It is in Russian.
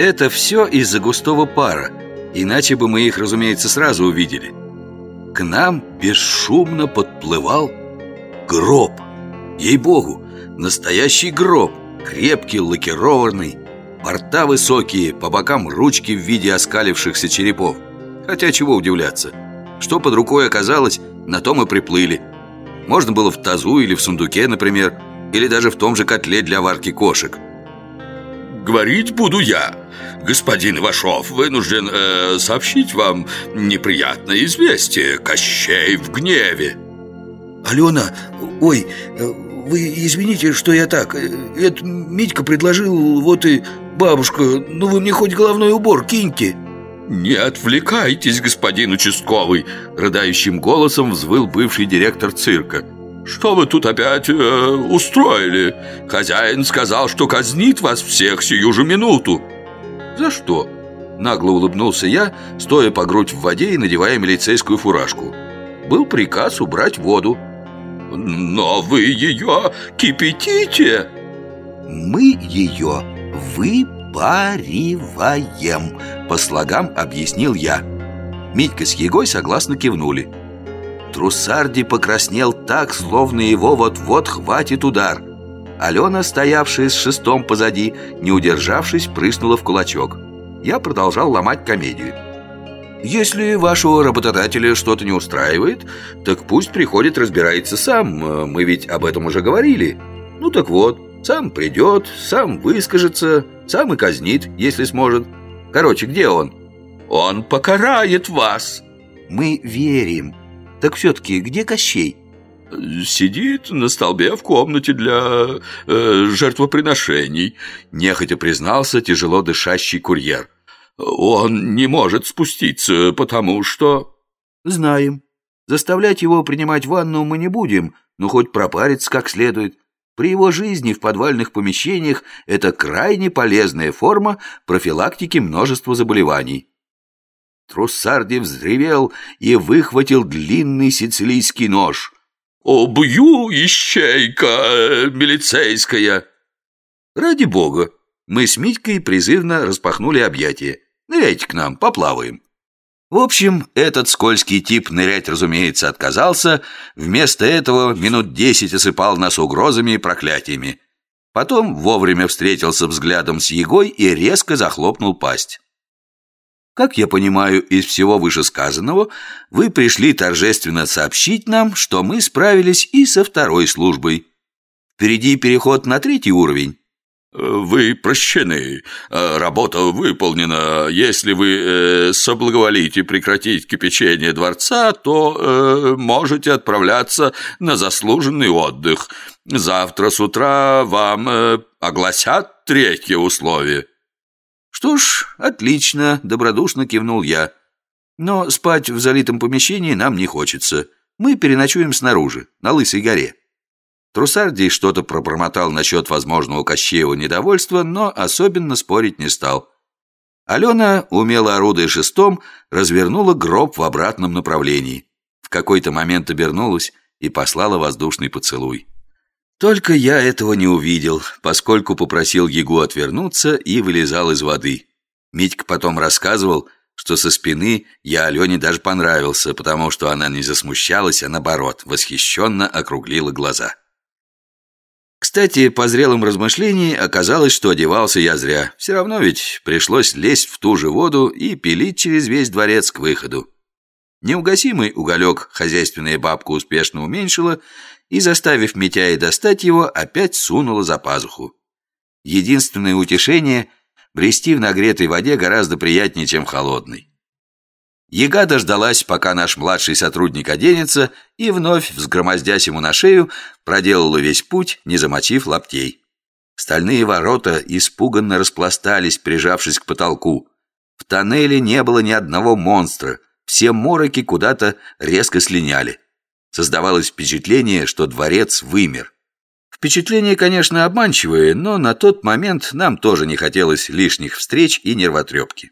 Это все из-за густого пара, иначе бы мы их, разумеется, сразу увидели. К нам бесшумно подплывал гроб. Ей-богу, настоящий гроб, крепкий, лакированный, борта высокие, по бокам ручки в виде оскалившихся черепов. Хотя чего удивляться. Что под рукой оказалось, на том и приплыли. Можно было в тазу или в сундуке, например, или даже в том же котле для варки кошек. Говорить буду я. Господин Ивашов вынужден э, сообщить вам неприятное известие. Кощей в гневе. Алена, ой, э, вы извините, что я так. Э, это Митька предложил, вот и бабушка, ну вы мне хоть головной убор киньте. «Не отвлекайтесь, господин участковый!» Рыдающим голосом взвыл бывший директор цирка «Что вы тут опять э, устроили? Хозяин сказал, что казнит вас всех сию же минуту!» «За что?» Нагло улыбнулся я, стоя по грудь в воде и надевая милицейскую фуражку Был приказ убрать воду «Но вы ее кипятите!» «Мы ее выпариваем!» По слогам объяснил я Митька с Егой согласно кивнули Трусарди покраснел так, словно его вот-вот хватит удар Алена, стоявшая с шестом позади, не удержавшись, прыснула в кулачок Я продолжал ломать комедию если вашего работодателя что-то не устраивает, так пусть приходит, разбирается сам. Мы ведь об этом уже говорили. Ну так вот, сам придет, сам выскажется, сам и казнит, если сможет. Короче, где он? Он покарает вас. Мы верим. Так все-таки где Кощей? Сидит на столбе в комнате для э, жертвоприношений Нехотя признался тяжело дышащий курьер Он не может спуститься, потому что... Знаем Заставлять его принимать ванну мы не будем Но хоть пропариться как следует при его жизни в подвальных помещениях это крайне полезная форма профилактики множества заболеваний. Труссарди взревел и выхватил длинный сицилийский нож. «Убью, ищейка милицейская!» «Ради бога!» Мы с Митькой призывно распахнули объятия. «Ныряйте к нам, поплаваем!» В общем, этот скользкий тип нырять, разумеется, отказался, вместо этого минут десять осыпал нас угрозами и проклятиями. Потом вовремя встретился взглядом с Егой и резко захлопнул пасть. Как я понимаю из всего вышесказанного, вы пришли торжественно сообщить нам, что мы справились и со второй службой. Впереди переход на третий уровень. «Вы прощены. Работа выполнена. Если вы э, соблаговолите прекратить кипячение дворца, то э, можете отправляться на заслуженный отдых. Завтра с утра вам э, огласят третье условие». «Что ж, отлично», — добродушно кивнул я. «Но спать в залитом помещении нам не хочется. Мы переночуем снаружи, на Лысой горе». Трусардий что-то пробормотал насчет возможного Кощеева недовольства, но особенно спорить не стал. Алена, умело орудуя шестом, развернула гроб в обратном направлении. В какой-то момент обернулась и послала воздушный поцелуй. Только я этого не увидел, поскольку попросил Егу отвернуться и вылезал из воды. Митька потом рассказывал, что со спины я Алене даже понравился, потому что она не засмущалась, а наоборот, восхищенно округлила глаза. Кстати, по зрелым размышлениям оказалось, что одевался я зря. Все равно ведь пришлось лезть в ту же воду и пилить через весь дворец к выходу. Неугасимый уголек хозяйственная бабка успешно уменьшила и, заставив Митяя достать его, опять сунула за пазуху. Единственное утешение – брести в нагретой воде гораздо приятнее, чем холодной. Яга дождалась, пока наш младший сотрудник оденется, и вновь, взгромоздясь ему на шею, проделала весь путь, не замочив лаптей. Стальные ворота испуганно распластались, прижавшись к потолку. В тоннеле не было ни одного монстра, все мороки куда-то резко слиняли. Создавалось впечатление, что дворец вымер. Впечатление, конечно, обманчивое, но на тот момент нам тоже не хотелось лишних встреч и нервотрепки.